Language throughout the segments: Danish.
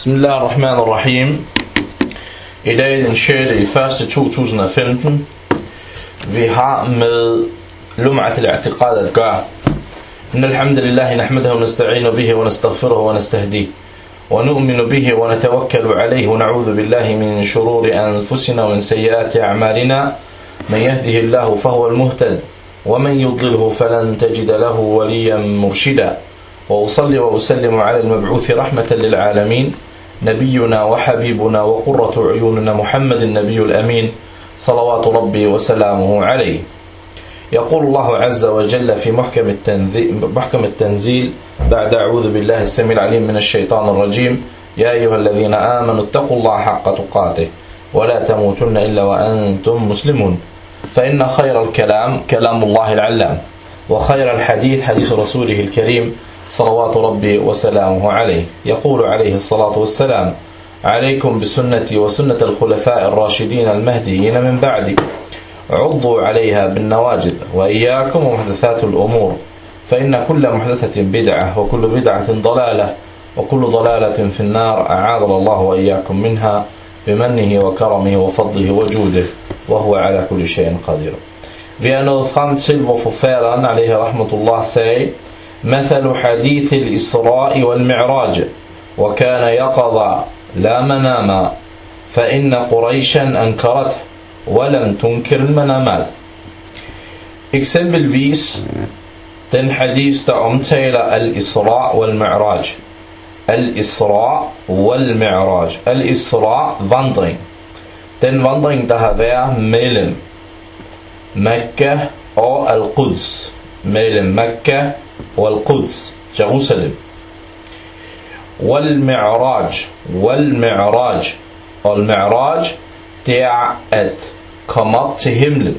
Bismillahirrahmanirrahim. I dag er den 6. i 1. 2015. Vi har med Lum'at al-i'tiqad at gøre. إن الحمد لله نحمده ونستعين به ونستغفره ونستهديه ونؤمن به ونتوكل عليه ونعوذ بالله من شرور أنفسنا ومن سيئات أعمالنا من يهده الله فهو المهتد ومن يضلله فلن تجد له وليا مرشدا وأصلي وأسلم على المبعوث رحمة للعالمين نبينا وحبيبنا وقرة عيوننا محمد النبي الأمين صلوات ربي وسلامه عليه. يقول الله عز وجل في محكم التنزيل, محكم التنزيل بعد أعوذ بالله السميع العليم من الشيطان الرجيم يا أيها الذين آمنوا اتقوا الله حق تقاته ولا تموتن إلا وأنتم مسلمون. فإن خير الكلام كلام الله العلام وخير الحديث حديث رسوله الكريم صلوات ربي وسلامه عليه. يقول عليه الصلاة والسلام عليكم بسنتي وسنة الخلفاء الراشدين المهديين من بعدي. عضوا عليها بالنواجذ وإياكم ومحدثات الأمور. فإن كل محدثة بدعة وكل بدعة ضلالة وكل ضلالة في النار أعاذنا الله وإياكم منها بمنه وكرمه وفضله وجوده وهو على كل شيء قدير. Vi er nået frem til, hvor forfatteren, alaihi rahmatullah, sagde, مثل حديث الإسراء والمعراج وكان يقظا لا مناما فإن قريشا أنكرته ولم تنكر المنامات Eksempelvis den hadith, der omtaler al-Isra wal-Mi'raj. Al-Isra wal-Mi'raj. Al-Isra, vandring. Den vandring, der har været mellem Mekka og Al-Quds. Mellem Mekka والقدس جروسلم والمعراج والمعراج. والمعراج تعأت كمط تهمل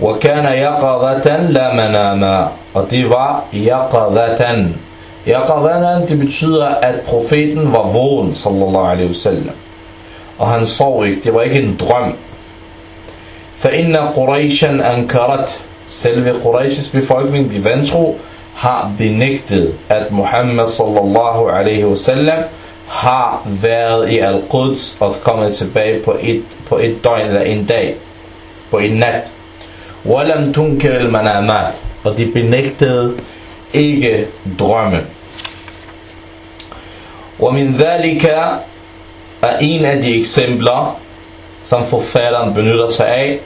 وكان يقظة لا مناما وطيبا يقظة. يقظة أنت بتشير ات بروفيت وفون صلى الله عليه وسلم. وهن صوي تبا يكن فإن قريشا أنكرت selve Qurayshs befolkning de vantro har benægtet at Muhammad sallallahu alaihi wasallam har været i Al-Quds og kommet tilbage på et, på et døgn eller en dag på en nat Walam tunkir al-manamat. Og de benægtede ikke drømme. Og min dhalika er en af de eksempler, som forfatteren benytter sig af,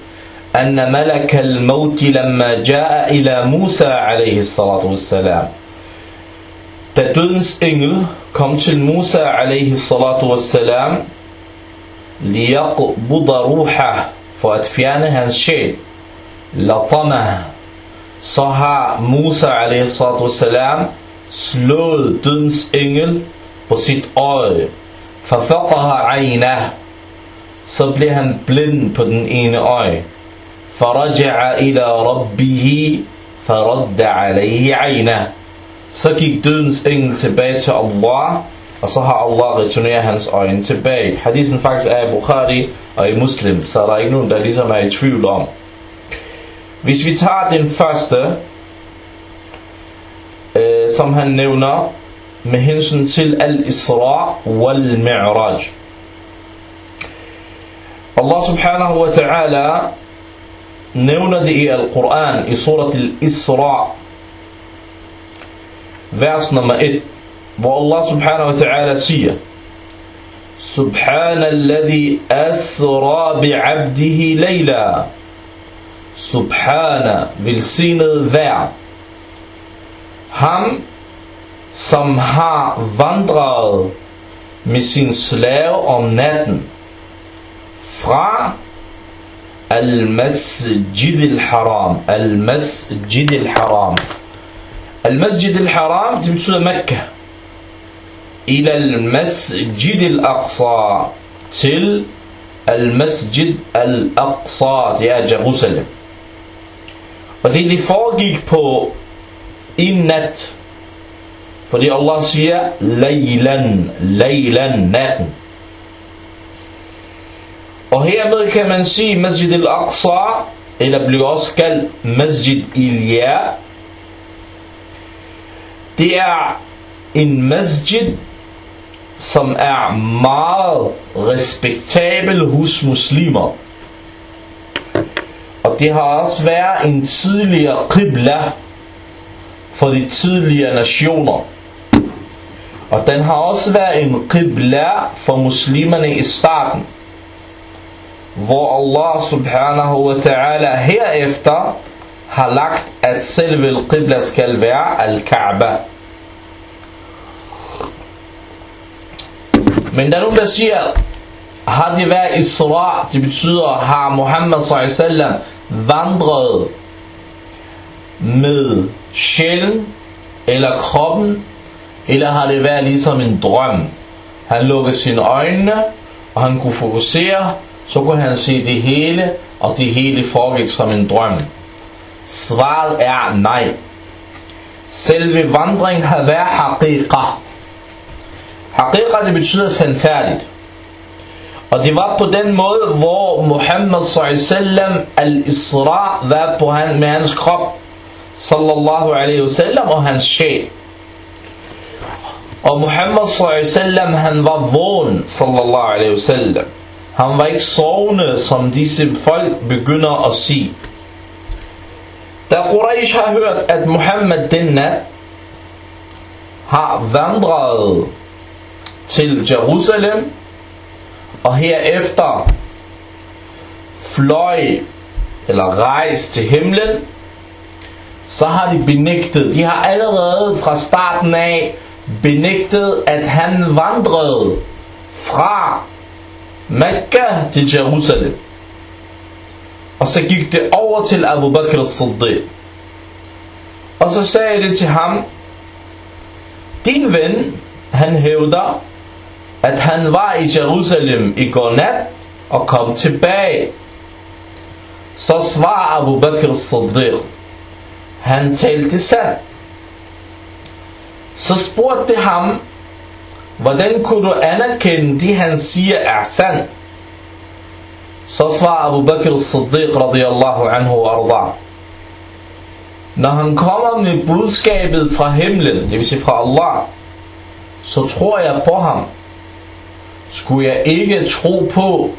أن ملك الموت لما جاء إلى موسى عليه الصلاة والسلام Da dødens engel kom til Musa alaihi salatu wassalam liyaqbuda ruha for at fjerne hans sjæl latamah, så har Musa a.s. slået dødens engel på sit øje. Fafaqaha ayna, så blev han blind på den ene øje. Faraja'a ila rabbihi, faradda alayhi ayna. Så gik dødens engel tilbage til Allah, og så har Allah returneret hans øjne tilbage. Hadisen faktisk er i Bukhari og i Muslim, så der er ikke nogen, der ligesom er i tvivl om. Hvis vi tager den første, øh, som han nævner med hensyn til al-Isra wal-Mi'raj. Allah subhanahu wa ta'ala nævner det i al-Quran i surat al-Isra, vers nummer 1, hvor Allah subhanahu wa ta'ala siger, سبحان الذي أسرى بعبده ليلا Subhana, velsignet vær. Ham, som har vandret med sin slave om natten fra Al-Masjid al-Haram. Al-Masjid al-Haram. Al-Masjid al-Haram, det betyder Mekka. Ila al-Masjid al-Aqsa. Til Al-Masjid al-Aqsa, det er Jerusalem. Og det, det foregik på en nat. Fordi Allah siger, Laylan, Laylan, natten. Og hermed kan man sige, Masjid al-Aqsa, eller bliver også kaldt Masjid Ilya. Det er en masjid, som er meget respektabel hos muslimer. Og det har også været en tidligere qibla for de tidligere nationer. Og den har også været en qibla for muslimerne i starten. Hvor Allah subhanahu wa ta'ala herefter har lagt, at selve qibla skal være al-Kaaba. Men der er nogen, der siger, har det været Isra, det betyder, har Muhammad sallallahu vandret med sjælen eller kroppen, eller har det været ligesom en drøm? Han lukkede sine øjne, og han kunne fokusere, så kunne han se det hele, og det hele foregik som en drøm. Svaret er nej. Selve vandringen har været haqiqa. Haqiqa det betyder sandfærdigt. Og det var på den måde, hvor Muhammad sallam al-Isra var på han, med hans krop, sallallahu alaihi wasallam, og hans sjæl. Og Muhammad sallam han var vågen, sallallahu alaihi wasallam. Han var ikke sovende, som disse folk begynder at sige. Da Quraysh har hørt, at Muhammad den nat har vandret til Jerusalem, og herefter fløj eller rejst til himlen, så har de benægtet, de har allerede fra starten af benægtet, at han vandrede fra Mekka til Jerusalem. Og så gik det over til Abu Bakr as-Siddiq. Og så sagde det til ham, din ven, han hævder, at han var i Jerusalem i går nat og kom tilbage. Så svarer Abu Bakr as-Siddiq, han talte sandt. Så spurgte ham, hvordan kunne du anerkende det han siger er sand? Så svarer Abu Bakr al-Siddiq radiyallahu anhu arda. Når han kommer med budskabet fra himlen, det vil sige fra Allah, så tror jeg på ham. Skulle jeg ikke tro på,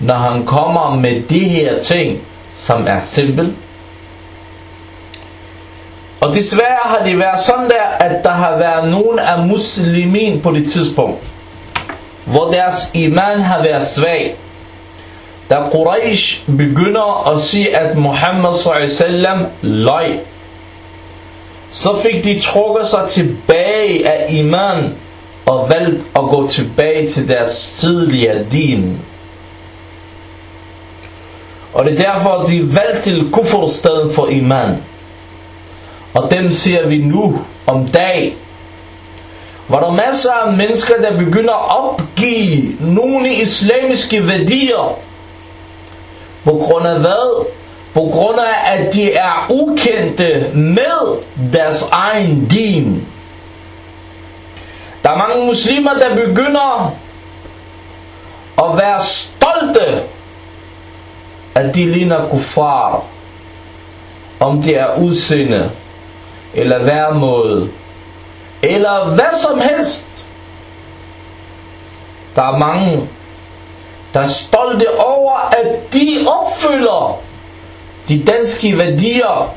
når han kommer med de her ting, som er simpelt? Og desværre har det været sådan der, at der har været nogen af muslimin på det tidspunkt, hvor deres iman har været svag. Da Quraysh begynder at sige, at Muhammad s.a.v. løg, så fik de trukket sig tilbage af iman og valgt at gå tilbage til deres tidligere din. Og det er derfor, de valgte til kufr stedet for iman. Og dem ser vi nu om dag. Var der masser af mennesker, der begynder at opgive nogle islamiske værdier. På grund af hvad? På grund af, at de er ukendte med deres egen din. Der er mange muslimer, der begynder at være stolte, at de ligner kuffar. Om det er udseende, eller værmåde, eller hvad som helst. Der er mange, der er stolte over, at de opfylder de danske værdier,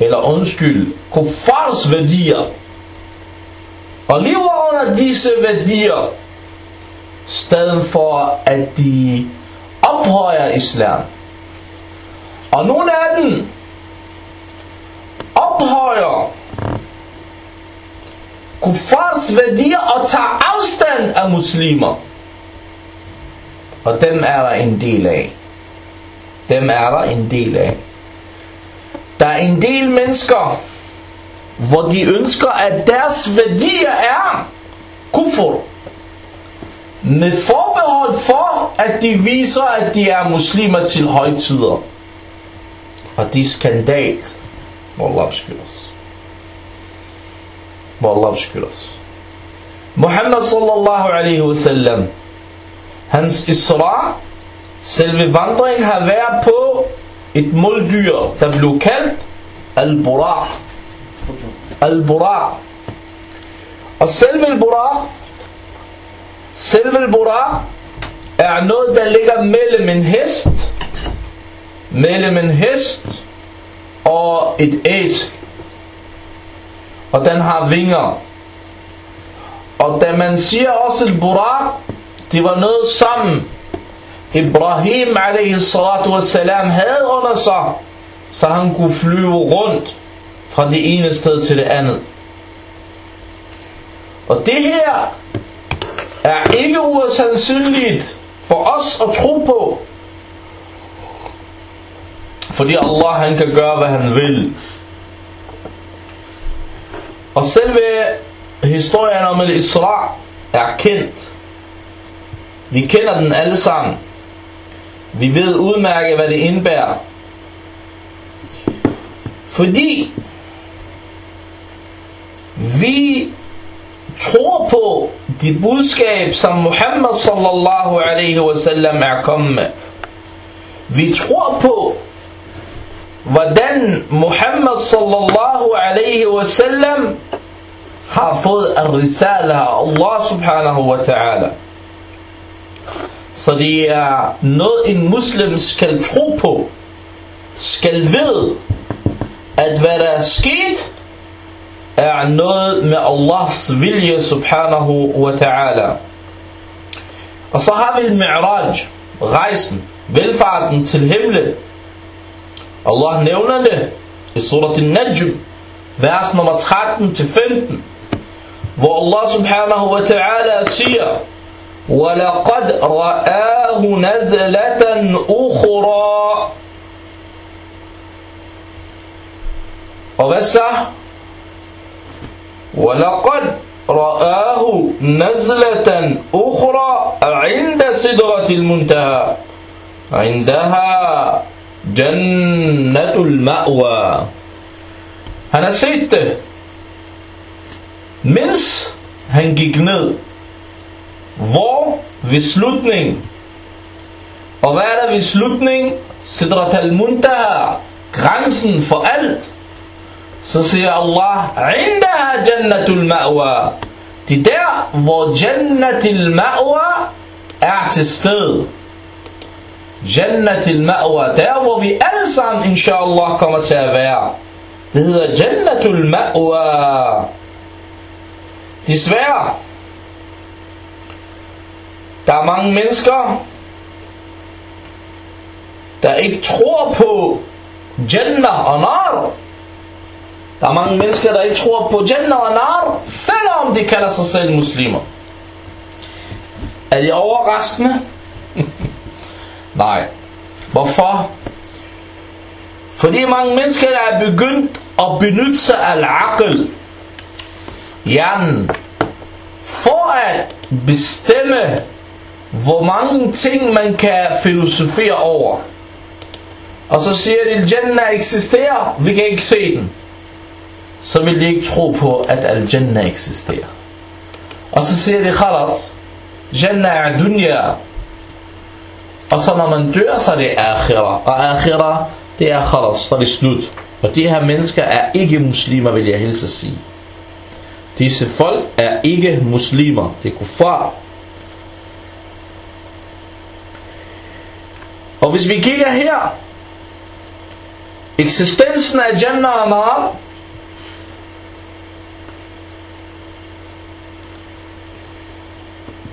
eller undskyld, kuffars værdier, og lever under disse værdier, stedet for at de ophøjer islam. Og nogle af dem ophøjer kuffars værdier og tager afstand af muslimer. Og dem er der en del af. Dem er der en del af. Der er en del mennesker, hvor de ønsker, at deres værdier er kufur. Med forbehold for, at de viser, at de er muslimer til højtider. Og det er skandalt. Vallahi Allah beskytter os. Hvor Allah beskytter. Muhammad sallallahu alaihi wasallam, hans isra, selve vandring har været på et muldyr, der blev kaldt al-buraq. Al-buraq. Og selve al-buraq Selve al-buraq er noget, der ligger mellem en hest, mellem en hest og et æs, Og den har vinger. Og da man siger også al-Burak, de var noget sammen. Ibrahim a.s. havde under sig, så han kunne flyve rundt fra det ene sted til det andet. Og det her er ikke usandsynligt for os at tro på. Fordi Allah han kan gøre hvad han vil. Og selve historien om al-Isra er kendt. Vi kender den alle sammen. Vi ved udmærket hvad det indbærer. Fordi vi tror på det budskab, som Muhammad sallallahu alaihi wasallam er kommet med. Vi tror på, hvordan Muhammad sallallahu alaihi wasallam har fået al-risala af Allah subhanahu wa ta'ala. Så det er noget en muslim skal tro på, skal ved, at hvad der er sket, er noget med Allahs vilje subhanahu wa ta'ala. Og så har vi Mi'raj, rejsen, velfarten til himlen. Allah nævner det i surat al-Najm, vers nummer 13-15, hvor Allah subhanahu wa ta'ala siger, وَلَقَدْ رَآهُ نَزْلَةً أُخْرَى Og hvad så? ولقد رآه نزلة أخرى عند سدرة المنتهى عندها Jannatul Ma'wa. Han har set det, mens han gik ned. Hvor ved slutningen? Og hvad er der ved slutningen? Sidrat al-Muntaha, grænsen for alt. Så siger Allah, Indaha Jannatul Ma'wa. Det er der, hvor Jannatul Ma'wa er til stede. Jannatul ma'wa, der hvor vi alle sammen, inshallah, kommer til at være. Det hedder jannatul ma'wa. Desværre, der er mange mennesker, der ikke tror på Jannah og Nar. Der er mange mennesker, der ikke tror på Jannah og Nar, selvom de kalder sig selv muslimer. Er det overraskende? Nej. Hvorfor? Fordi mange mennesker er begyndt at benytte sig af al-aql, hjernen, for at bestemme, hvor mange ting man kan filosofere over. Og så siger de, at Jannah eksisterer, vi kan ikke se den så vil de ikke tro på, at al-Jannah eksisterer. Og så siger de, khalas, Jannah er dunya. Og så når man dør, så er det akhira. Og akhira, det er khalas, så er det slut. Og de her mennesker er ikke muslimer, vil jeg helst sige. Disse folk er ikke muslimer, det er kuffar. Og hvis vi kigger her, eksistensen af Jannah og Nar,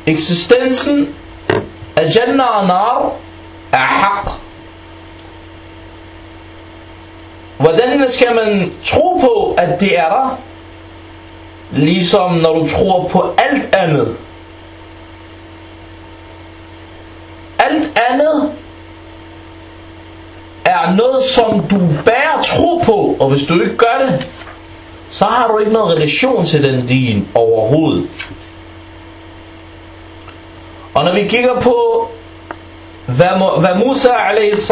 eksistensen af Jannah og Nar er haq. Hvordan skal man tro på, at det er der? Ligesom når du tror på alt andet. Alt andet er noget, som du bærer tro på, og hvis du ikke gør det, så har du ikke noget relation til den din overhovedet. Vi kigger på, hvad, hvad Musa a.s.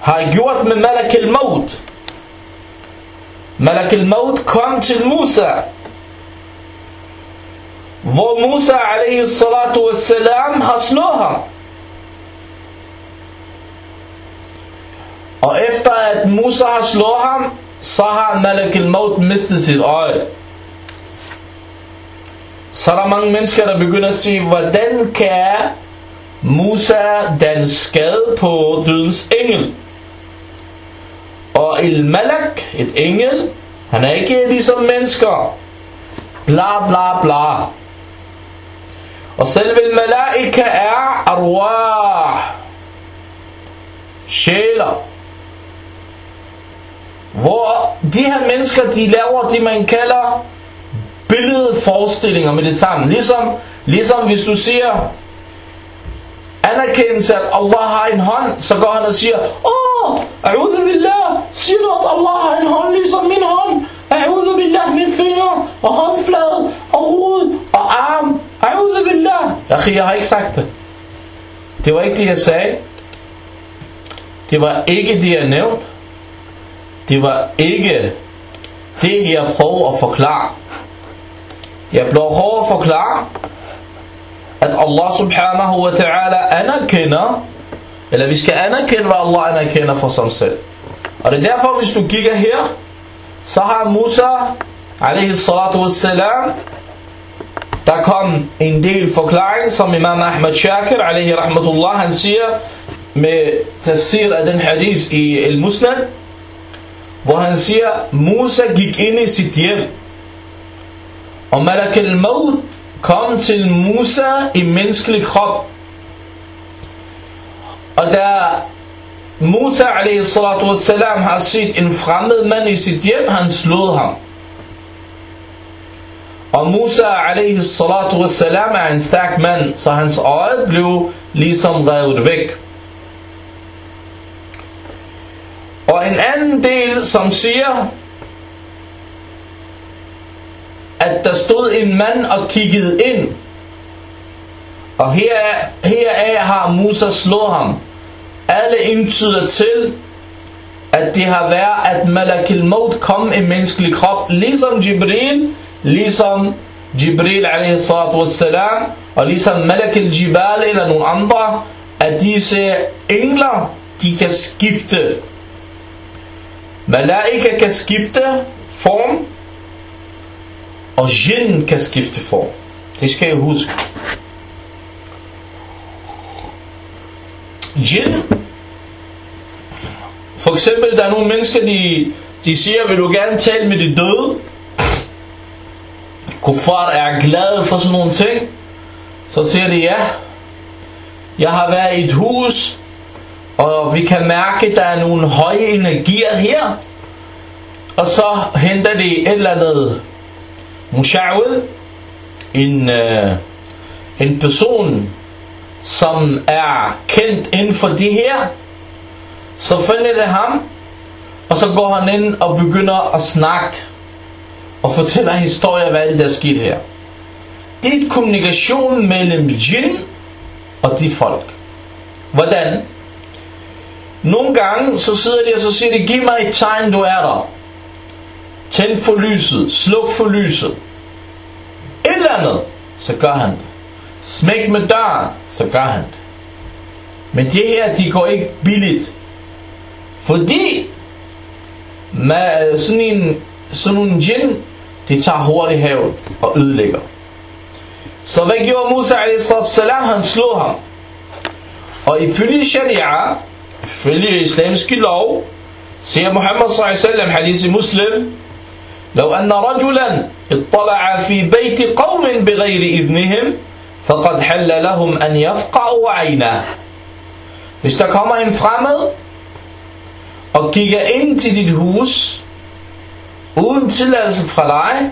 har gjort med Malak al-Maut. Malak al-Maut kom til Musa, hvor Musa a.s. har slået ham. Og efter at Musa har slået ham, så har Malak al-Maut mistet sit øje. Så er der mange mennesker, der begynder at sige, hvordan kan Musa den skade på dødens engel? Og el malak, et engel, han er ikke ligesom mennesker. Bla bla bla. Og selve malaika er arwah. Sjæler. Hvor de her mennesker, de laver det, man kalder billedforestillinger med det samme. Ligesom, ligesom hvis du siger, anerkendelse, at Allah har en hånd, så går han og siger, Åh, a'udhu billah, siger du, at Allah har en hånd ligesom min hånd? A'udhu billah, min finger, og håndflade, og hoved, og arm. A'udhu billah. Jeg, jeg har ikke sagt det. Det var ikke det, jeg sagde. Det var ikke det, jeg nævnte. Det var ikke det, jeg prøver at forklare. Jeg prøver at forklare, at Allah subhanahu wa ta'ala anerkender, eller vi skal anerkende, hvad Allah anerkender for sig selv. Og det er derfor, hvis du kigger her, så har Musa, alaihi salatu wassalam, der kom en del forklaring, som Imam Ahmad Shakir, alaihi rahmatullah, han siger, med tafsir af den hadith i al-Musnad, hvor han siger, Musa gik ind i sit hjem, og Malak al-Maut kom til Musa i menneskelig krop. Og da Musa a.s. har set en fremmed mand i sit hjem, han slog ham. Og Musa a.s. er en stærk mand, så hans øje blev ligesom revet væk. Og en anden del, som siger, at der stod en mand og kiggede ind. Og her, heraf har Musa slået ham. Alle indtyder til, at det har været, at Malak al-Maut kom i menneskelig krop, ligesom Jibril, ligesom Jibril a.s. og ligesom Malak al-Jibal eller nogle andre at disse engler, de kan skifte. Malaika kan skifte form, og jinn kan skifte form. Det skal jeg huske. Jinn, for eksempel, der er nogle mennesker, de, de siger, vil du gerne tale med de døde? Kuffar er glad for sådan nogle ting. Så siger de, ja, jeg har været i et hus, og vi kan mærke, at der er nogle høje energier her. Og så henter de et eller andet mushawid, en, øh, en person, som er kendt inden for det her, så finder det ham, og så går han ind og begynder at snakke, og fortæller historier, hvad det der er sket her. Det er et kommunikation mellem jinn og de folk. Hvordan? Nogle gange, så sidder de og så siger de, giv mig et tegn, du er der. Tænd for lyset, sluk for lyset. Et eller andet, så gør han det. Smæk med døren, så gør han det. Men det her, de går ikke billigt. Fordi med sådan en, sådan en djinn, de tager hurtigt havet og ødelægger. Så hvad gjorde Musa a.s. Han slog ham. Og ifølge sharia, ifølge islamiske lov, siger Muhammad s.a.v. hadith i muslim, لو أن رجلا اطلع في بيت قوم بغير إذنهم فقد حل لهم أن يفقعوا عينه Hvis der kommer en fremmed og kigger ind til dit hus uden tilladelse fra dig,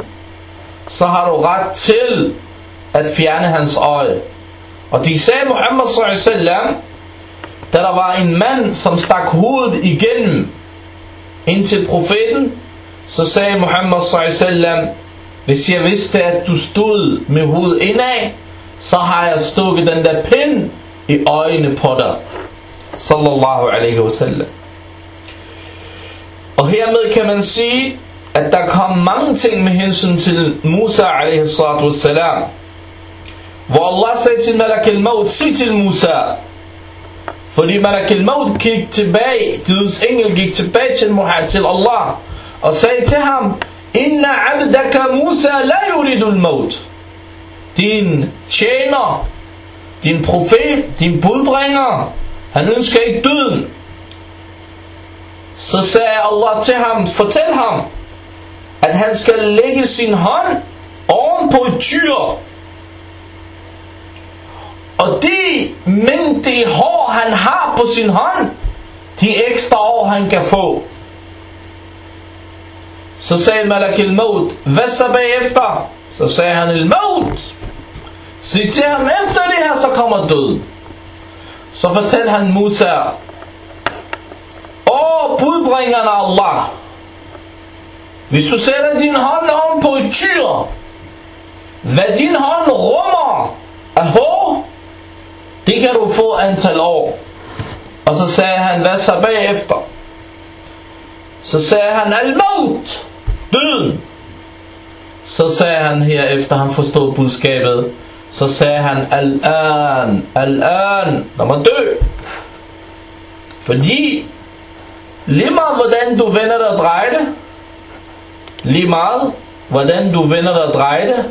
så har du ret til at fjerne hans øje. Og de sagde Muhammad sallallahu da der var en mand, som stak hovedet igennem ind til profeten, så sagde Muhammad sallam, hvis jeg vidste, at du stod med hovedet indad, så har jeg stukket den der pind i øjnene på dig. Sallallahu alaihi wasallam. Og hermed kan man sige, at der kom mange ting med hensyn til Musa alaihi salatu wassalam. Hvor Allah sagde til Malak al-Maut, sig til Musa, fordi Malak al-Maut gik tilbage, Guds engel gik tilbage til, til Allah, og sagde til ham, Inna abdaka Musa la yuridul maut. din tjener, din profet, din budbringer, han ønsker ikke døden. Så sagde Allah til ham, fortæl ham, at han skal lægge sin hånd oven på et dyr. Og de mængde hår, han har på sin hånd, de ekstra år, han kan få. Så sagde Malak al-Maut, hvad så bagefter? Så sagde han, al-Maut. Sig til ham, efter det her, så kommer døden. Så fortalte han Musa, Åh, budbringerne Allah, hvis du sætter din hånd om på et tyr, hvad din hånd rummer af hår, det kan du få antal år. Og så sagde han, hvad så bagefter? Så sagde han, al-maut, døden. Så sagde han her, efter han forstod budskabet, så sagde han, al-an, al-an, lad mig dø. Fordi, lige meget hvordan du vender dig og drejer det, lige meget hvordan du vender dig og drejer det,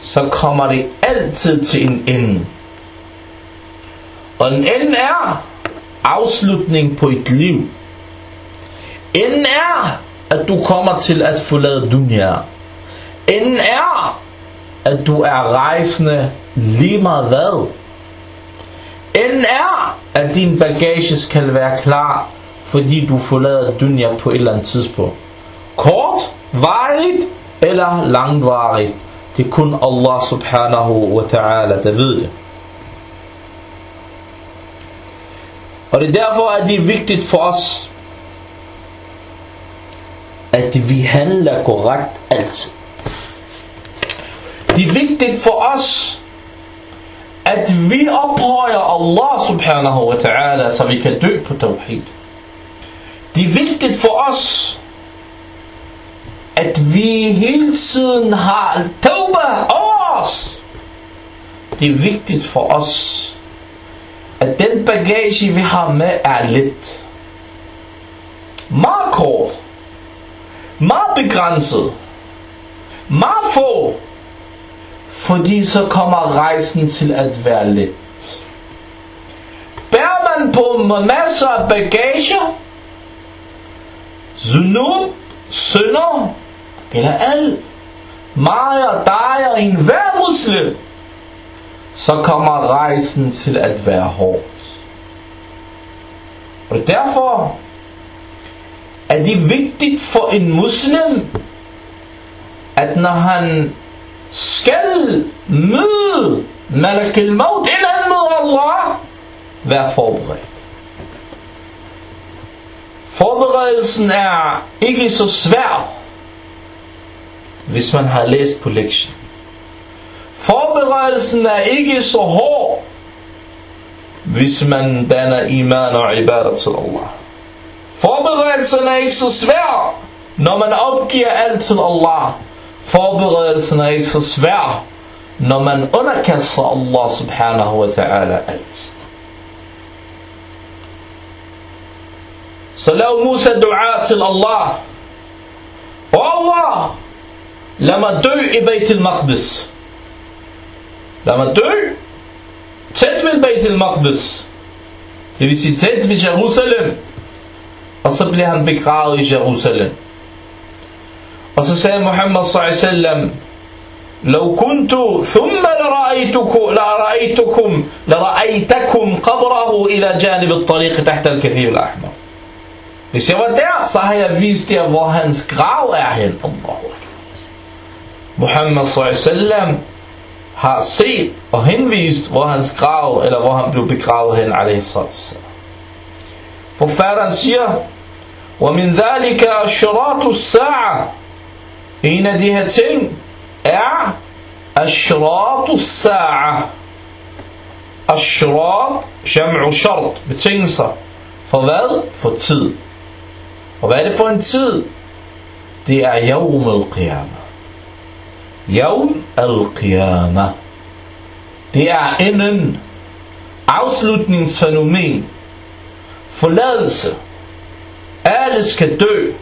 så kommer det altid til en ende. Og en ende er afslutning på et liv. Enden er, at du kommer til at forlade dunya. Enden er, at du er rejsende lige meget hvad. Enden er, at din bagage skal være klar, fordi du forlader dunya på et eller andet tidspunkt. Kort, varigt eller langvarigt. Det er kun Allah subhanahu wa ta'ala, der ved det. Og det er derfor, at det er vigtigt for os, at vi handler korrekt altid. Det er vigtigt for os, at vi ophøjer Allah subhanahu wa ta'ala, så vi kan dø på tawhid. Det er vigtigt for os, at vi hele tiden har tawbah over os. Det er vigtigt for os, at den bagage vi har med er lidt. Meget kort. Meget begrænset. Meget få. Fordi så kommer rejsen til at være let. Bærer man på masser af bagage, zunub, synder, gælder alt, mig og dig og enhver muslim, så kommer rejsen til at være hård. Og derfor er det vigtigt for en muslim, at når han skal møde Malak al-Maut, eller han møder Allah, vær forberedt. Forberedelsen er ikke så svær, hvis man har læst på lektionen. Forberedelsen er ikke så hård, hvis man danner iman og ibadat til Allah. Forberedelsen er ikke så svær, når man opgiver alt til Allah. Forberedelsen er ikke så svær, når man underkaster Allah subhanahu wa ta'ala alt. Så lav Musa dua til Allah. Og Allah, lad mig dø i Beit al-Maqdis. Lad mig dø tæt ved Beit al-Maqdis. Det vil sige tæt ved Jerusalem. Og så bliver han begravet i Jerusalem. Og så sagde Muhammad sallallahu لو كنت ثم لرأيتكم لرأيتكم لرأيتكم قبره إلى جانب الطريق تحت الكثير الأحمر. Hvis jeg var der, så har jeg vist jer, hvor hans grav er hen. Allahu Muhammad sallallahu har set og henvist, hvor hans grav, eller hvor han blev begravet hen, alaihi Forfatteren siger, وَمِنْ ذَلِكَ أَشْرَاتُ السَّاعَةِ En af de her ting er أشراط الساعة أشراط جمع شرط betingelser for hvad? For tid. Og hvad er det for en tid? Det er يوم القيامة Yawm al-Qiyamah. Det er enden, afslutningsfænomen, forladelse. Alle skal dø.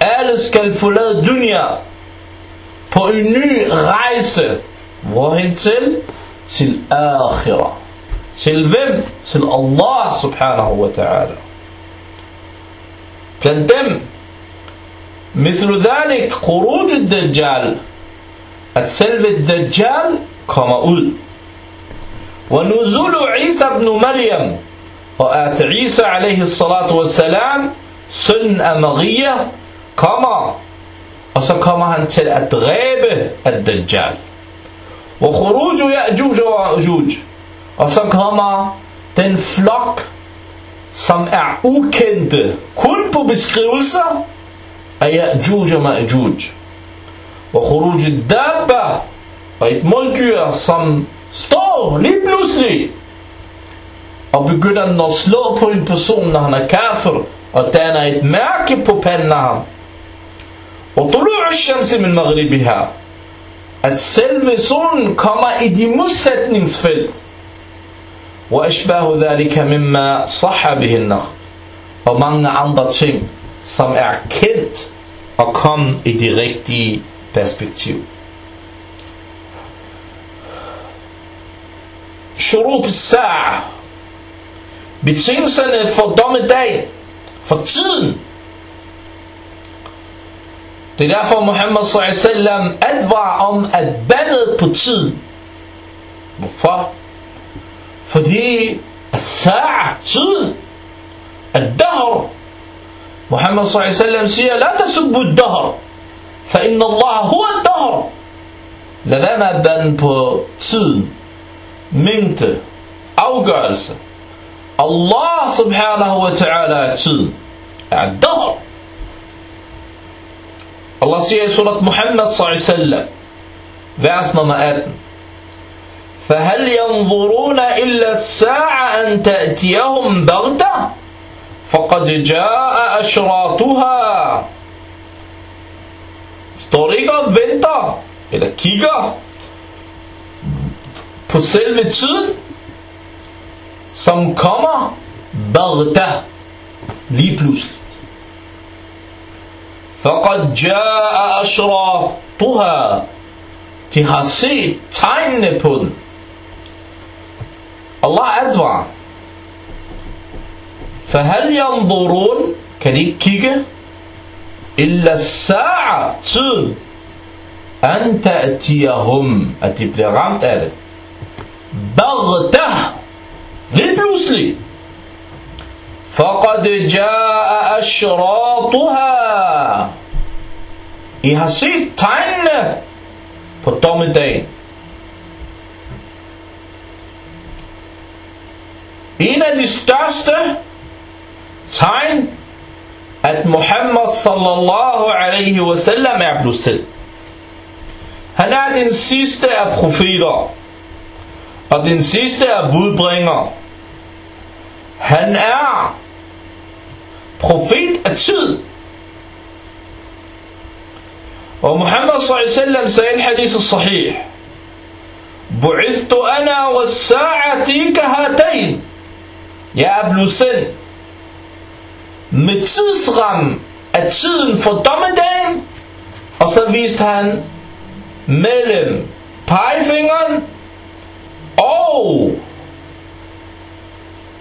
Alle skal forlade dunya på en ny rejse Hvorhen til? Til akhira. Til hvem? Til Allah subhanahu wa ta'ala. Blandt dem, مثل ذلك خروج الدجال at selve Dajjal kommer ud. ونزول عيسى بن مريم og at Isa alaihi salatu wassalam søn af Maria kommer og så kommer han til at dræbe ad-Dajjal og khuruj Ya'juj og så kommer den flok som er ukendte kun på beskrivelser af Ya'juj og Ma'juj og khuruj dabba og et måldyr som står lige pludselig og begynder at slå på en person når han er kafir og danner et mærke på panden af ham og طلوع الشمس من مغربها at selve solen kommer i de modsætningsfelt وأشباه ذلك مما صح به النقل og mange andre ting som er kendt og kom i det rigtige perspektiv شروط الساعة betingelserne for dommedag for tiden det er derfor Muhammad sallallahu advarer om at bandet på tiden. Hvorfor? Fordi الساعة tiden الدهر محمد صلى الله عليه وسلم siger لا تسبوا الدهر فإن الله هو الدهر lad være med at bande på tiden mængde afgørelse Allah subhanahu wa ta'ala er tiden er dahr Allah siger i surat Muhammad s.a.v. vers nummer 18 فهل ينظرون إلا الساعة أن تأتيهم بغتة فقد جاء أشراطها står ikke og venter eller kigger på selve tiden som kommer bagda lige pludselig فقد جاء أشراطها De har set tegnene på den. Allah advarer. فهل ينظرون Kan de ikke kigge? إلا الساعة Tiden. أن تأتيهم At de bliver ramt af det. بغتة Pludselig. فقد جاء أشراطها I har set tegnene på dommedagen. En af de største tegn, at Muhammad sallallahu alaihi wasallam er blevet selv. Han er den sidste af profeter, og den sidste af budbringer. Han er profet af tid. Og Muhammad s.a.v. sagde i hadith sahih, بعثت أنا والساعة كهاتين Jeg er blevet sendt med tidsram af tiden for dommedagen, og så viste han mellem pegefingeren og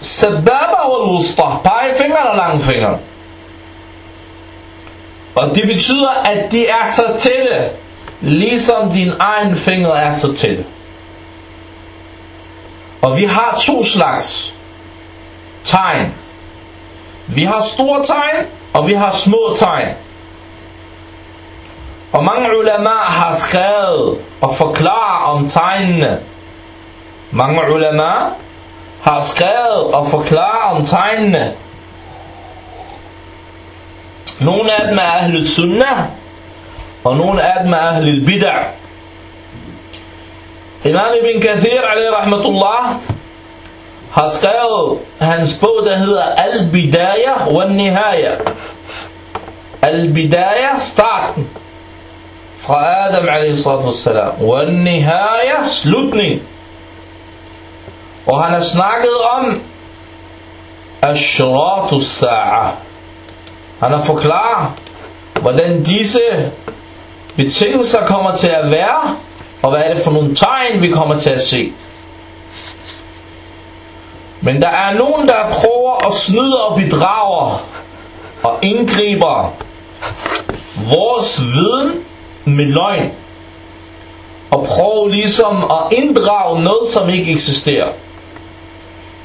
sababa og lusta, pegefingeren og langfingeren. Og det betyder, at de er så tætte, ligesom din egen finger er så tætte. Og vi har to slags tegn. Vi har store tegn, og vi har små tegn. Og mange ulema har skrevet og forklaret om tegnene. Mange ulema har skrevet og forklaret om tegnene. Nogle af dem er Ahlul Sunnah, og nogle af dem er Ahlul Bid'ah. Imam Ibn Kathir, alaihi rahmatullah, har skrevet hans bog, der hedder Al-Bidaya wa Nihaya. Al-Bidaya, starten, fra Adam a.s. wa Nihaya, slutning. Og han har snakket om Ashratus Sa'a. Han har forklaret, hvordan disse betingelser kommer til at være Og hvad er det for nogle tegn, vi kommer til at se? Men der er nogen, der prøver at snyde og bedrager og indgriber vores viden med løgn. Og prøver ligesom at inddrage noget, som ikke eksisterer.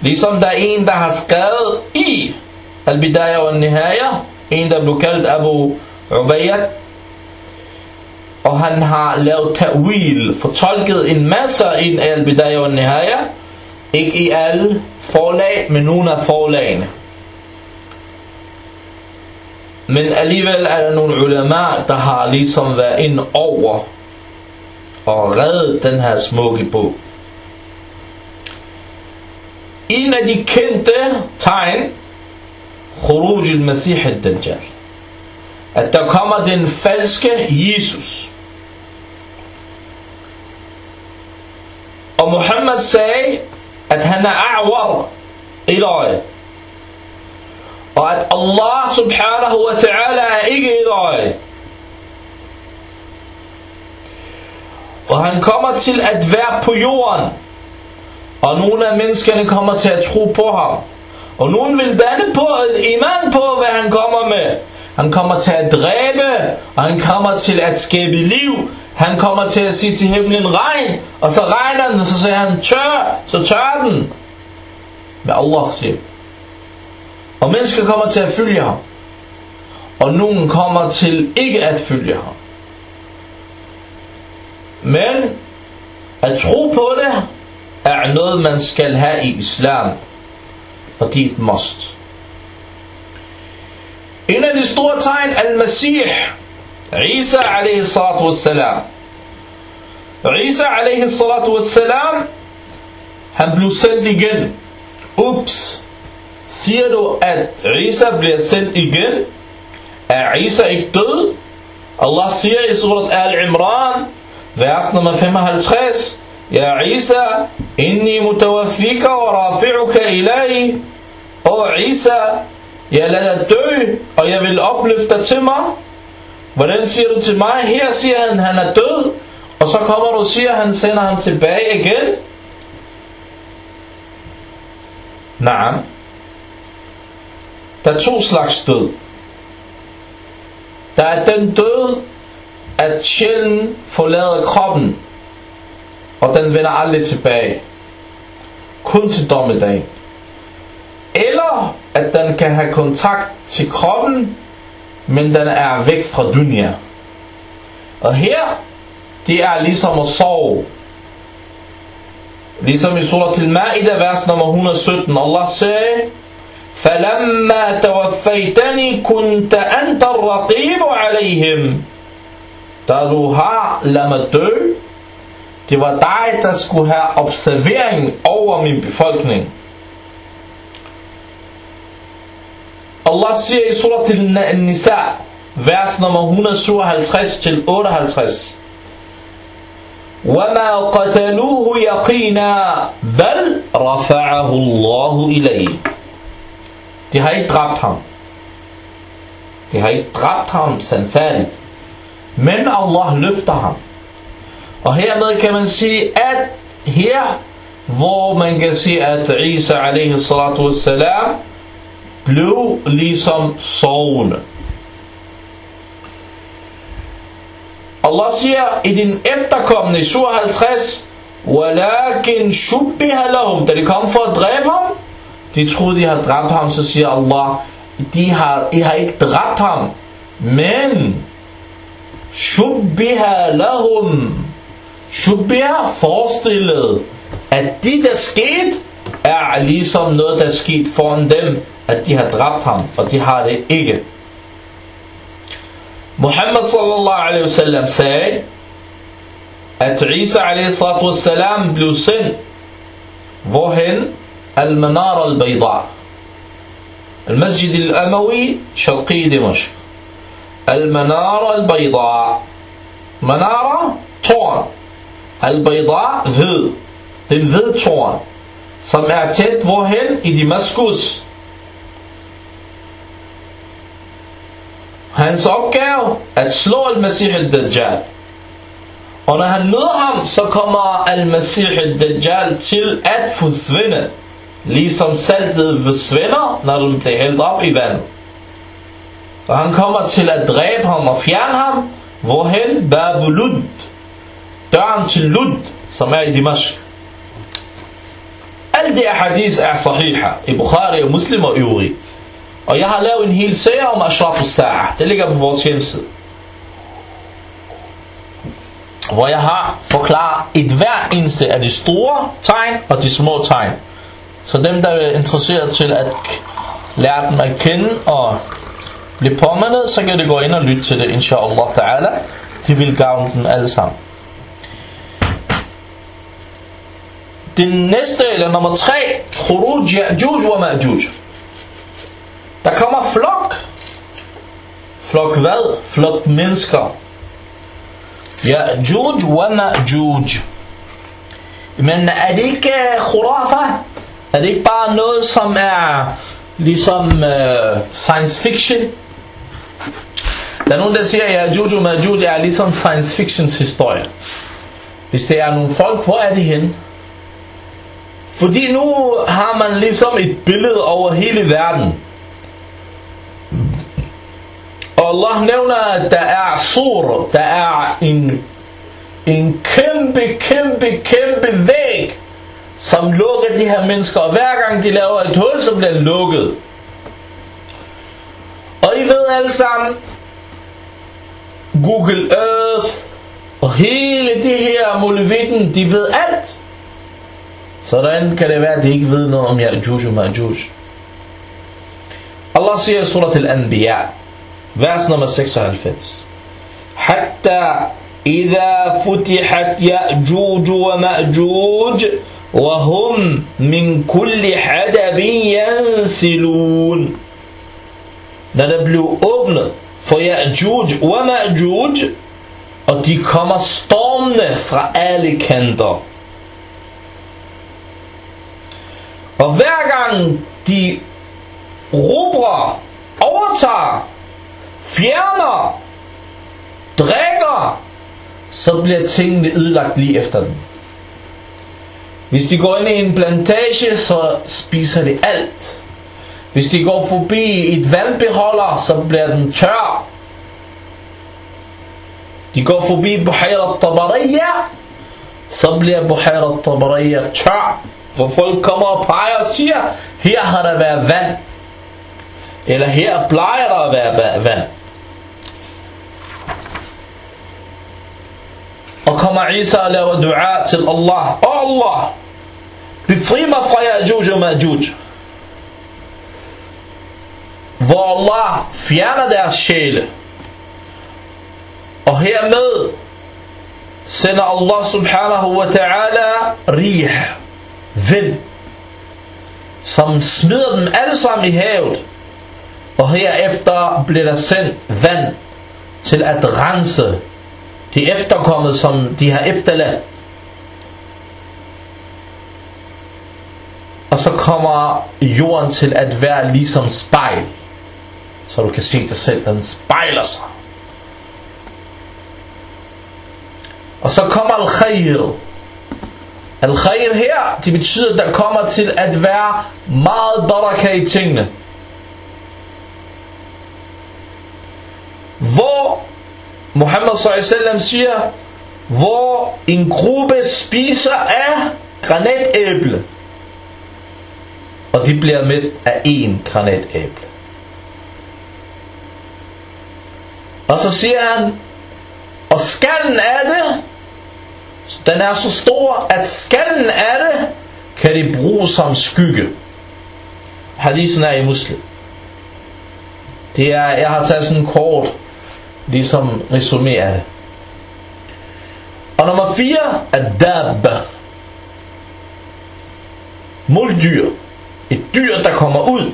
Ligesom der er en, der har skrevet i Al-Bidayah og Nihaya, en der blev kaldt Abu Ubayyad, og han har lavet ta'wil, fortolket en masse ind af Al-Bidayah og Nihaya, ikke i alle forlag, men nogle af forlagene. Men alligevel er der nogle ulema, der har ligesom været ind over og reddet den her smukke bog. En af de kendte tegn, Khuruj al-Masih al-Dajjal. At der kommer den falske Jesus. Og Muhammad sagde, at han er a'war et øje. Og at Allah subhanahu wa ta'ala er ikke et øje. Og han kommer til at være på jorden. Og nogle af menneskerne kommer til at tro på ham. Og nogen vil danne på et iman på, hvad han kommer med. Han kommer til at dræbe, og han kommer til at skabe liv. Han kommer til at sige til himlen regn, og så regner den, og så siger han tør, så tør den. Hvad Allahs siger. Og mennesker kommer til at følge ham. Og nogen kommer til ikke at følge ham. Men at tro på det, er noget man skal have i islam. Er et must. En af de store tegn, al-Masih, Isa alaihi salatu wassalam. Isa alaihi salatu wassalam, han blev sendt igen. Ups. Siger du, at Isa bliver sendt igen? Er Isa ikke død? Allah siger i surat Al-Imran, vers nummer 55, يا Isa, inni mutawaffika wa rafi'uka ilai. Og Isa, jeg lader dig dø, og jeg vil opløfte dig til mig. Hvordan siger du til mig? Her siger han, han er død. Og så kommer du og siger, han sender ham tilbage igen. Nej. Der er to slags død. Der er den død, at sjælen forlader kroppen, og den vender aldrig tilbage. Kun til dommedag. Eller at den kan have kontakt til kroppen, men den er væk fra dunya. Og her, det er ligesom at sove. Ligesom i surat al-Ma'idah, vers nummer 117, Allah sagde, فَلَمَّا تَوَفَّيْتَنِي كُنْتَ أَنْتَ الرَّقِيبُ عَلَيْهِمْ Da du har ladet mig dø, det var dig, der skulle have observering over min befolkning. Allah siger i surat al-Nisa, vers nummer 157 til 58. وَمَا قَتَلُوهُ يَقِينًا بَلْ رَفَعَهُ اللَّهُ إِلَيْهِ De har ikke dræbt ham. De har ikke dræbt ham sandfærdigt. Men Allah løfter ham. Og hermed kan man sige, at her, hvor man kan sige, at Isa alaihi salatu wassalam, blev ligesom sovende. Allah siger i din efterkommende 57, وَلَكِنْ شُبِّهَ لَهُمْ Da de kom for at dræbe ham, de troede, de har dræbt ham, så siger Allah, de har, de har ikke dræbt ham, men شُبِّهَ لَهُمْ Shubbiha forestillede, at det der skete, er ligesom noget, der er sket foran dem, at de har dræbt ham, og de har det ikke. Muhammad sallallahu alaihi wasallam sagde, at Isa alaihi salatu wasallam blev sendt, hvorhen? Al-Manar al-Bayda. المسجد الأموي شرقي دمشق المنارة البيضاء منارة tårn Al-Bayda, hvid. Den hvide tårn, som er tæt hvorhen i Damaskus. Hans opgave at slå al-Masih al-Dajjal. Og når han møder ham, så kommer al-Masih al-Dajjal til at forsvinde. Ligesom saltet forsvinder, når den bliver hældt op i vandet. Og han kommer til at dræbe ham og fjerne ham, hvorhen Babulud døren til Lud, som er i Dimashq. Alle de hadith er sahiha i Bukhari og Muslim og øvrige. Og jeg har lavet en hel serie om Ashraf al-Sa'ah. Det ligger på vores hjemmeside. Hvor jeg har forklaret et hver eneste af de store tegn og de små tegn. Så dem, der er interesseret til at lære dem at kende og blive påmindet, så kan det gå ind og lytte til det, inshallah ta'ala. De vil gavne dem alle sammen. Den næste, eller nummer 3, Khuruj Ya'juj wa Ma'juj. Der kommer flok. Flok hvad? Flok mennesker. Ya'juj wa Ma'juj. Men er det ikke øh, khurafa? Er det ikke bare noget, som er ligesom uh, science fiction? Der er nogen, der siger, at Ya'juj wa Ma'juj er ligesom science fictions historie. Hvis det er nogle folk, hvor er de henne? Fordi nu har man ligesom et billede over hele verden. Og Allah nævner, at der er sur, der er en, en kæmpe, kæmpe, kæmpe væg, som lukker de her mennesker. Og hver gang de laver et hul, så bliver lukket. Og I ved alle sammen, Google Earth og hele det her muligheden, de ved alt. Sådan kan det være, at de ikke ved noget om Ya'juj og Ma'juj. Allah siger i surat al-Anbiya, vers nummer 96. Hatta إذا فتحت يأجوج ومأجوج وهم من كل حدب ينسلون Når der blev åbnet for Ya'juj og Ma'juj, og de kommer stormende fra alle kanter. Og hver gang de rubrer, overtager, fjerner, drikker, så bliver tingene ødelagt lige efter dem. Hvis de går ind i en plantage, så spiser de alt. Hvis de går forbi et vandbeholder, så bliver den tør. De går forbi Buhayra Tabariya, så bliver Buhayra Tabariya tør. Hvor folk kommer og peger og siger, her har der været vand. Eller her plejer der at være vand. Og kommer Isa og laver dua til Allah. Oh Allah, befri mig fra Ya'juj og Ma'juj. Hvor Allah fjerner deres sjæle. Og hermed sender Allah subhanahu wa ta'ala rih vind, som smider dem alle sammen i havet. Og herefter bliver der sendt vand til at rense de efterkommede, som de har efterladt. Og så kommer jorden til at være ligesom spejl. Så du kan se dig selv, den spejler sig. Og så kommer al-khair, Al-khair her, det betyder, at der kommer til at være meget baraka i tingene. Hvor Muhammad s.a.v. siger, hvor en gruppe spiser af granatæble, og de bliver med af en granatæble. Og så siger han, og skallen af det, den er så stor, at skallen af det, kan de bruge som skygge. Hadithen er i muslim. Det er, jeg har taget sådan en kort, ligesom resumé af det. Og nummer 4 er dabba. Muldyr. Et dyr, der kommer ud.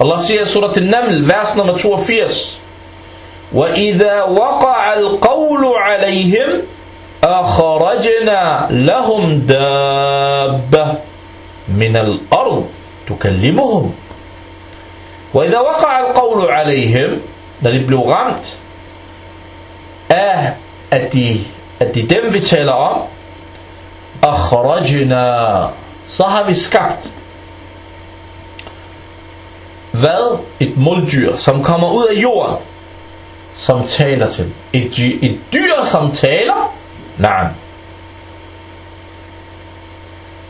Allah siger i surat al-Naml, vers nummer 82. وَإِذَا وَقَعَ الْقَوْلُ عَلَيْهِمْ أخرجنا لهم دابة من الأرض تكلمهم. وإذا وقع القول عليهم نريد بلغمت أه أتي أتي دم في أخرجنا. صحب سكبت. Hvad? Et muldyr, som kommer ud af jorden, som taler til. Et, et dyr, som taler,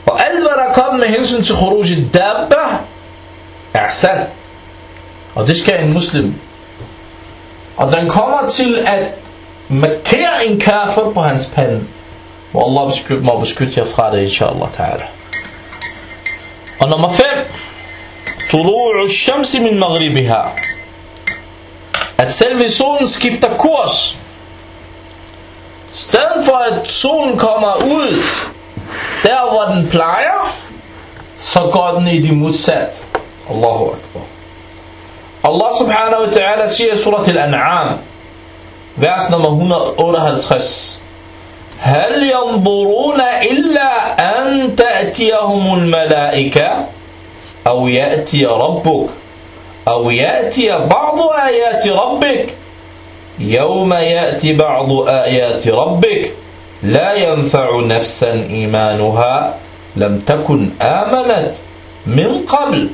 Og alt, hvad der kommer med hensyn til khuruj dabba, er sand. Og det skal en muslim. Og den kommer til at markere en kafir på hans pande. Må Allah beskytte, må beskytte jer fra det, inshallah ta'ala. Og nummer 5. طلوع الشمس من مغربها at selve solen skifter kurs. Stedet for at solen kommer ud der hvor den plejer, så går den i de modsat. Allahu Akbar. Allah subhanahu wa ta'ala siger i surat al-An'am, vers nummer 158. هل ينظرون إلا أن تأتيهم الملائكة أو يأتي ربك أو يأتي بعض آيات ربك يوم يأتي بعض آيات ربك لا ينفع نفسا إيمانها لم تكن آمنت من قبل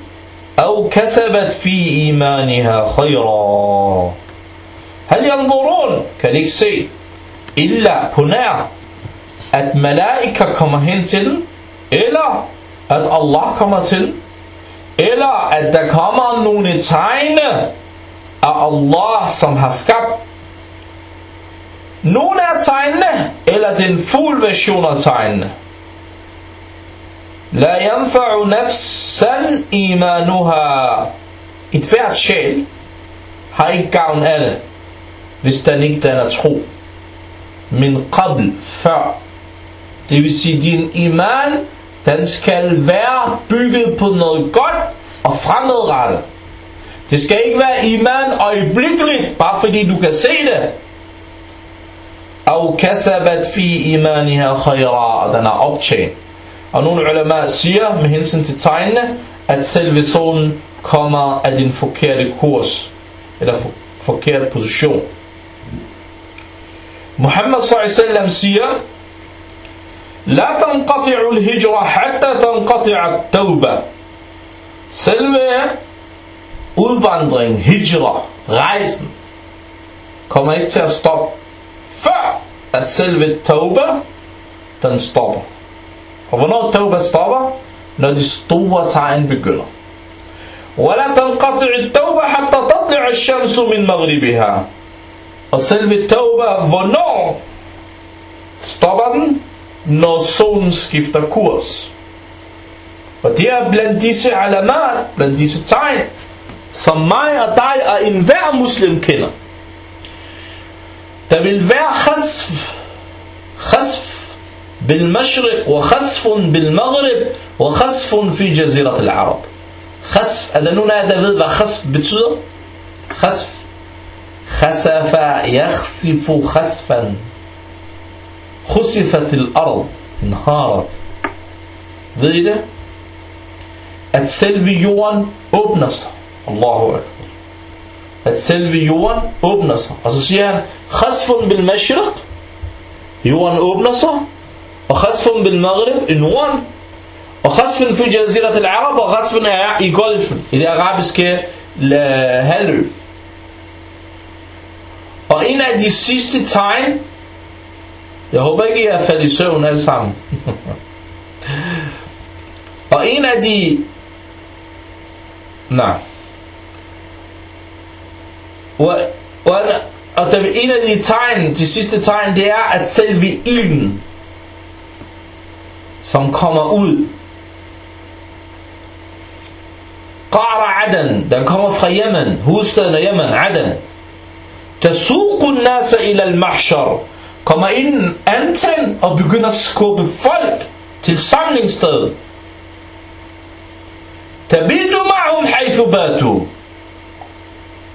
أو كسبت في إيمانها خيرا. هل ينظرون كاليكسي؟ إلا بناء at malaika kommer hen til, eller at Allah kommer til, eller at der kommer nogle tegne nogle af tegnene, eller den fuld version af tegnene. La yanfa'u nafsan imanuha. Et hvert sjæl har ikke gavn af det, hvis den ikke den er tro. Min qabl, før. Det vil sige, din iman den skal være bygget på noget godt og fremadrettet. Det skal ikke være iman øjeblikkeligt, bare fordi du kan se det. Kasabat fi imaniha khayra, og den er optjent. Og nogle ulema siger med hensyn til tegnene, at selve solen kommer af din forkerte kurs, eller for, forkert position. Muhammad sallallahu siger, لا تنقطع الهجرة حتى تنقطع التوبة Selve udvandringen, hijra, rejsen, kommer ikke til at stoppe, før at selve tauba, den stopper. Og hvornår tauba stopper? Når de store tegn begynder. ولا تنقطع التوبة حتى تطلع الشمس من مغربها. Og selve tauba, hvornår stopper den? når solen skifter kurs. Og det er blandt disse alamat, blandt disse tegn, som mig og dig og enhver muslim kender. Vil være khasf, khasf بالمشرق وخسف بالمغرب وخسف في جزيرة العرب خسف er der af jer der ved hvad khasf betyder? khasf خسف يخسف خسفا خسفت الأرض انهارت ved I det? At selve jorden åbner sig. Allahu Akbar. At selve jorden åbner sig. Og så siger han, Khasfun bil mashriq. Jorden åbner sig. Og khasfun bil maghrib i norden. Og khasfun fi jazirat al-arab. Og khasfun er i golfen. I det arabiske halvø. Og en af de sidste tegn, jeg håber ikke, I er faldet i søvn alle sammen. og en af de... Nej. Og der, en af de tegn, de sidste tegn, det er, at selve ilden, som kommer ud, Qara Aden, den kommer fra Yemen, hovedstaden af Yemen, Aden. Tasuqu nasa ila al-mahshar, kommer ind antænd og begynder at skubbe folk til samlingsstedet. Tabidu ma'hum haythu batu.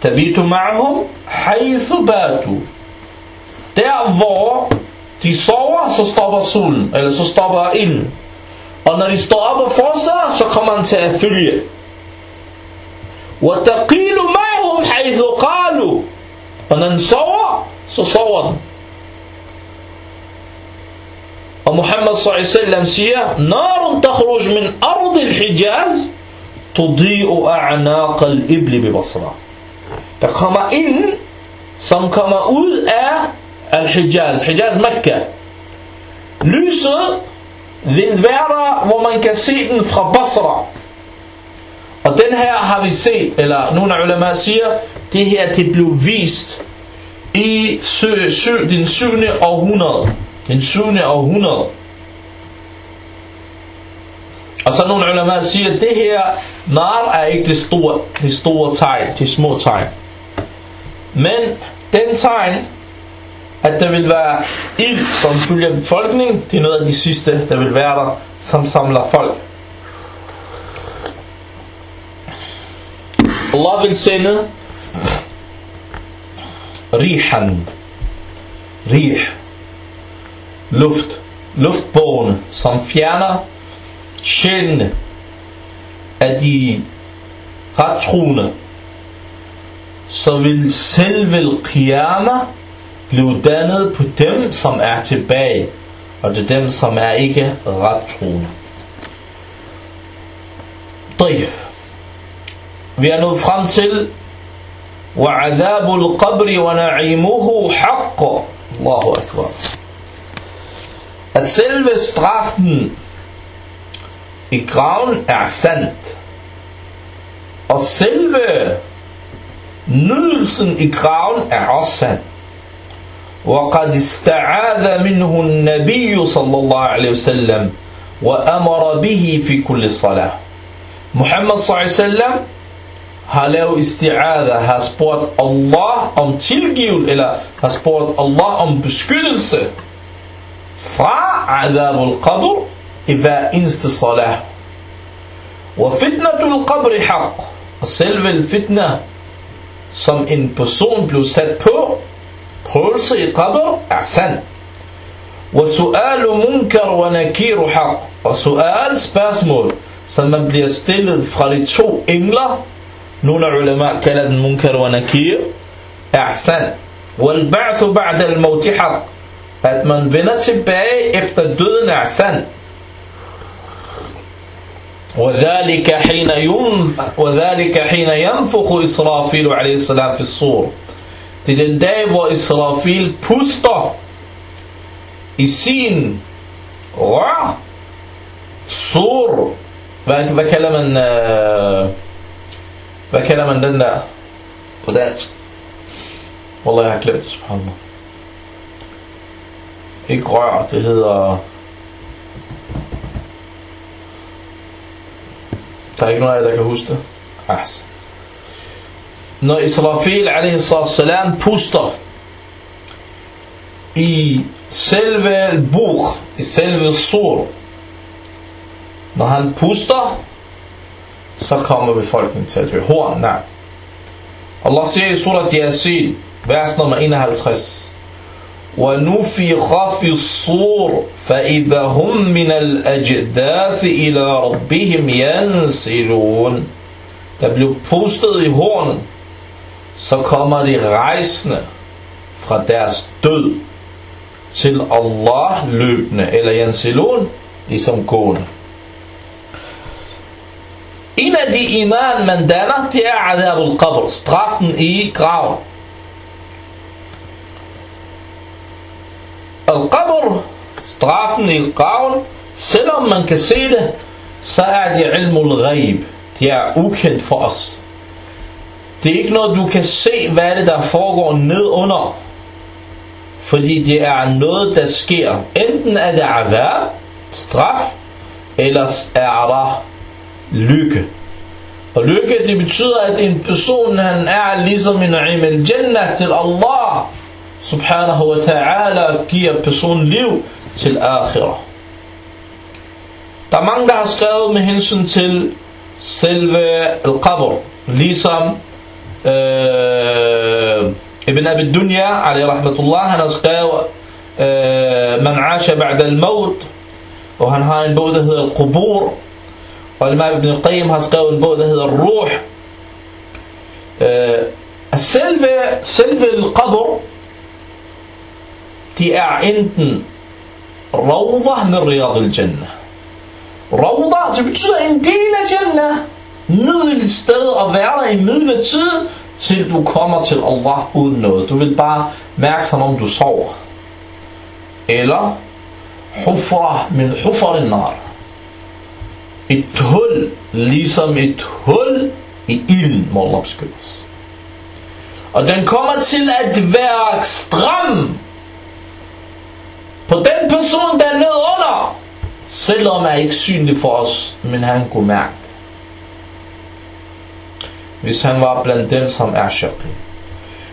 Tabitu ma'hum haythu batu. Der hvor de sover, så stopper solen, eller så stopper ilden. Og når de står op og fortsætter, så kommer han til at følge. وَتَقِيلُ مَعْهُمْ حَيْثُ قَالُوا Og når den sover, så sover den. Og Muhammad s.a.v. siger, takhruj min ard al-Hijaz, tudi'u a'naq al-ibli bi Basra. Der kommer ind, som kommer ud af al-Hijaz, Hijaz Mekka. Lyset vil være der, hvor man kan se den fra Basra. Og den her har vi set, eller nogle af ulema siger, det her det blev vist i sø, sø, den 7. århundrede. Den 7. århundrede. Og så nogle ulema siger, at det her nar er ikke det store, det store tegn, det små tegn. Men den tegn, at der vil være ild, som følger befolkningen, det er noget af de sidste, der vil være der, som samler folk. Allah vil sende rihan, rih, luft, luftbårene, som fjerner sjælene af de rettroende, så vil selve qiyama blive dannet på dem, som er tilbage, og det er dem, som er ikke rettroende. طيب vi er nået frem til وعذاب القبر ونعيمه حق الله أكبر at selve straffen i graven er sandt og selve nydelsen i graven er også sand وقد استعاذ منه النبي صلى الله عليه وسلم وأمر به في كل صلاة محمد صلى الله عليه وسلم har lavet isti'adha, har spurgt Allah om tilgivet, eller har spurgt Allah om beskyttelse fra adab al-qabr i hver eneste salah. Og fitnatul qabr haq, og selve fitna, som en person blev sat på, prøvelse i qabr, er sand. وسؤال منكر ونكير حق og su'al spørgsmål som man bliver stillet fra de to engler nogle ulema kalder den munkar wa nakir er sand والبعث بعد الموت حق at man vender tilbage efter døden er sand وذلك حين ينفخ وذلك حين ينفخ إسرافيل عليه السلام في الصور er den dag, hvor Israfil puster i sin rør, sur, hvad, hvad kalder man, øh, hvad kalder man den der på dansk? Wallah, jeg har glemt subhanallah. Ikke rør, det hedder... Der er ikke nogen af jer, der kan huske det. Ahs. Når Israfil salam puster i selve bog, i selve sur, når han puster, så kommer befolkningen til at dø. Horn, nej. Allah siger i surat Yasin, vers nummer 51. ونفخ في الصور فإذا هم من الأجداث إلى ربهم ينسلون Der blev pustet i hornet, så kommer de rejsende fra deres død til Allah løbende, eller Jansilun, ligesom gående. En af de iman, man danner, det er adab al-qabr, straffen i graven. Al-qabr, straffen i graven, selvom man kan se det, så er det ilmul ghaib. Det er ukendt for os. Det er ikke noget, du kan se, hvad det der foregår ned under. Fordi det er noget, der sker. Enten er det adab, straf, eller er der lykke. Og lykke, det betyder, at en person, han er ligesom en imel al-jannah til Allah, subhanahu wa ta'ala, giver personen liv til akhirah. Der er mange, der har skrevet med hensyn til selve al-qabr, ligesom øh, Ibn Abi Dunya, alayhi rahmatullah, han har skrevet øh, Man asha ba'da al-maut, og han har en bog, der hedder Al-Qubur, Og Imam Ibn Qayyim har skrevet en bog, der hedder Ruh. Øh, selve, selve al-qabr, de er enten Rawdah med Riyad al-Jannah. Rawdah, det betyder en del af Jannah. Middeligt sted at være der i midlertid, til du kommer til Allah uden noget. Du vil bare mærke som om du sover. Eller hufra min hufar nar. Et hul, ligesom et hul i ilden, må Allah beskyttes. Og den kommer til at være stram på den person, der led under. Selvom er ikke synlig for os, men han kunne mærke det. Hvis han var blandt dem, som er shopping.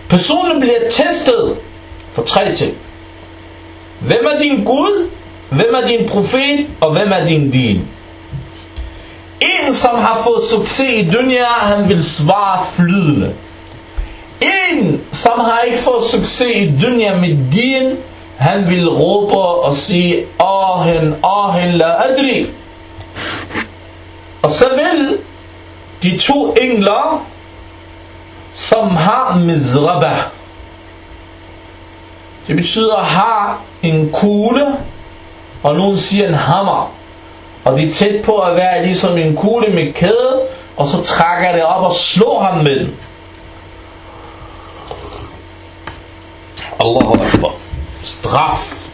Personen bliver testet for tre ting. Hvem er din Gud? Hvem er din profet? Og hvem er din din? En, som har fået succes i dunya, han vil svare flydende. En, som har ikke fået succes i dunya med din, han vil råbe og sige, Ahen, Ahen, la adri. Og så vil de to engler, som har mizraba. Det betyder har en kugle, og nogen siger en hammer. Og de er tæt på at være ligesom en kugle med kæde, og så trækker det op og slår ham med den. Allahu Akbar. Straf.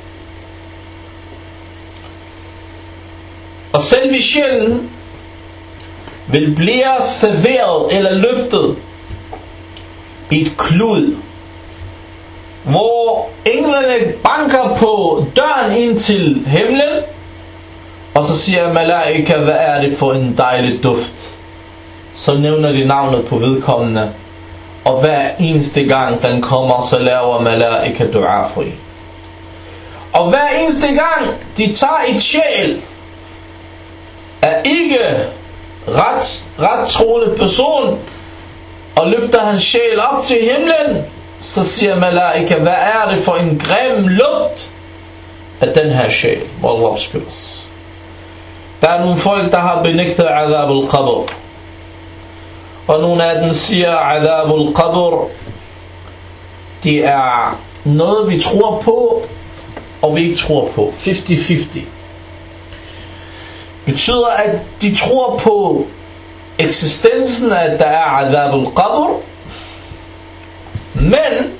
Og selv hvis sjælen vil blive serveret eller løftet i et klud, hvor englene banker på døren ind til himlen, og så siger Malaika, hvad er det for en dejlig duft? Så nævner de navnet på vedkommende, og hver eneste gang den kommer, så laver Malaika dua for en. Og hver eneste gang de tager et sjæl af ikke ret, ret troende person og løfter hans sjæl op til himlen, så siger Malaika, hvad er det for en grim lugt af den her sjæl, hvor Allah beskyttes. Der er nogle folk, der har benægtet adab al-qabr. Og nogle af dem siger, adab al-qabr, det er noget, vi tror på, og vi ikke tror på. 50-50. Betyder, at de tror på eksistensen af, at der er adab al-qabr, men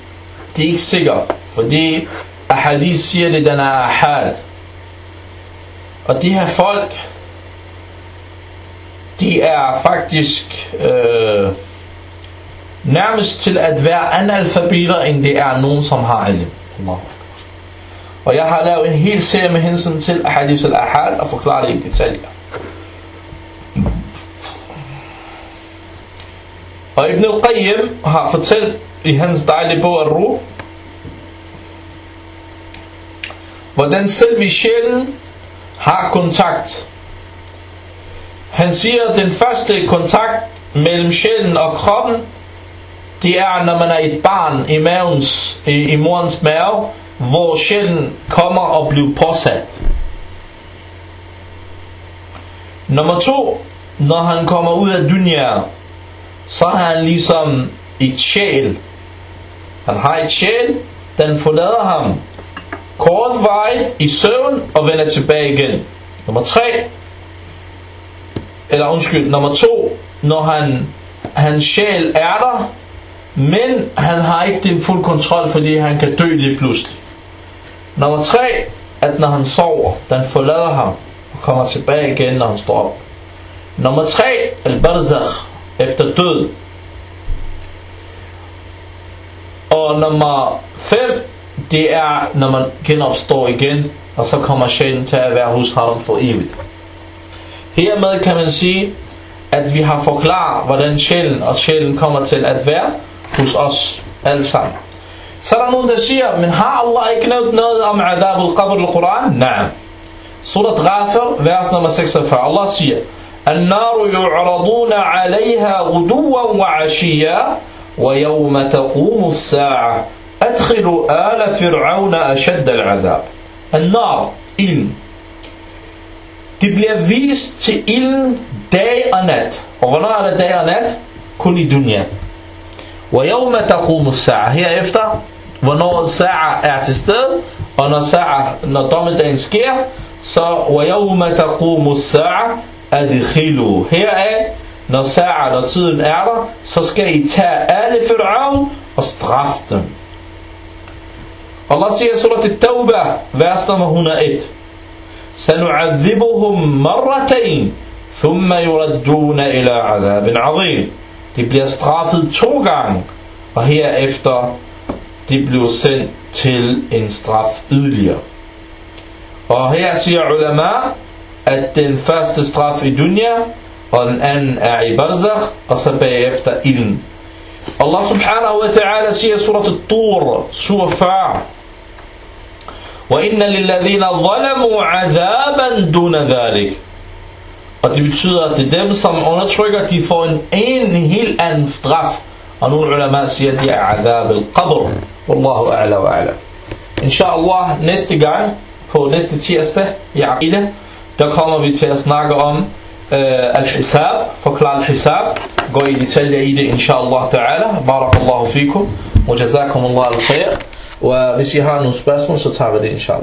det er ikke sikker, fordi ahadith siger det, den er ahad. Og de her folk, de er faktisk øh, nærmest til at være analfabeter, end det er nogen, som har ilm. Allah. Og jeg har lavet en hel serie med hensyn til hadith al-ahad og forklaret det i detaljer. Og Ibn al-Qayyim har fortalt i hans dejlige bog Ar-Ruh, hvordan selv i sjælen har kontakt. Han siger, at den første kontakt mellem sjælen og kroppen, det er, når man er et barn i, mavens, i, i morens mave, hvor sjælen kommer og bliver påsat. Nummer to, når han kommer ud af dunya, så har han ligesom et sjæl. Han har et sjæl, den forlader ham kort vej i søvn og vender tilbage igen. Nummer tre, eller undskyld, nummer to, når han, hans sjæl er der, men han har ikke den fuld kontrol, fordi han kan dø lige pludselig. Nummer 3, at når han sover, den forlader ham og kommer tilbage igen, når han står op. Nummer 3, al-barzakh, efter død. Og nummer 5, det er, når man genopstår igen, og så kommer sjælen til at være hos ham for evigt. Hermed kan man sige, at vi har forklaret, hvordan sjælen og sjælen kommer til at være hos os alle sammen. Så er der nogen, der siger, men har Allah ikke nævnt noget om adab al-qabr Koran? Nej. Surat Ghafir, vers nummer 46. Allah siger, النار يعرضون عليها غدوا وعشيا ويوم تقوم الساعة أدخلوا آل فرعون أشد العذاب النار ilden Det bliver vist til ilden dag og nat. Og hvornår er det dag og nat? Kun i dunya. وَيَوْمَ تَقُومُ السَّاعَ Herefter, hvornår sa'a er til stede, Og når, sa'a, når dommedagen sker, så وَيَوْمَ تَقُومُ السَّاعَ أَدْخِلُوا Heraf, når sa'a, når tiden er der, så skal I tage alle Fir'aun og straffe dem. Allah siger i surat al-Tawbah, vers nummer 101. سنعذبهم مرتين ثم يردون إلى عذاب عظيم De bliver straffet to gange, og herefter de bliver sendt til en straf yderligere. Og her siger ulama, at den første straf i dunya, og den anden er i barzakh, og så bagefter ilden. Allah subhanahu wa ta'ala siger i surat al-Tur, sur 40, وَإِنَّ لِلَّذِينَ ظَلَمُوا عَذَابًا دُونَ ذَلِكَ Og det betyder, at det er dem, som undertrykker, de får en, en helt anden straf. Og nogle ulema siger, at det er adab al-qabr. Wallahu a'la wa a'la. Inshallah, næste gang, på næste tirsdag i Aqida, der kommer vi til at snakke om uh, al-hisab, forklare al-hisab, gå i detaljer i det, inshallah ta'ala. Barakallahu fikum, wa jazakum Allah al-khair. Og hvis I har nogle spørgsmål, så tager vi det, inshallah.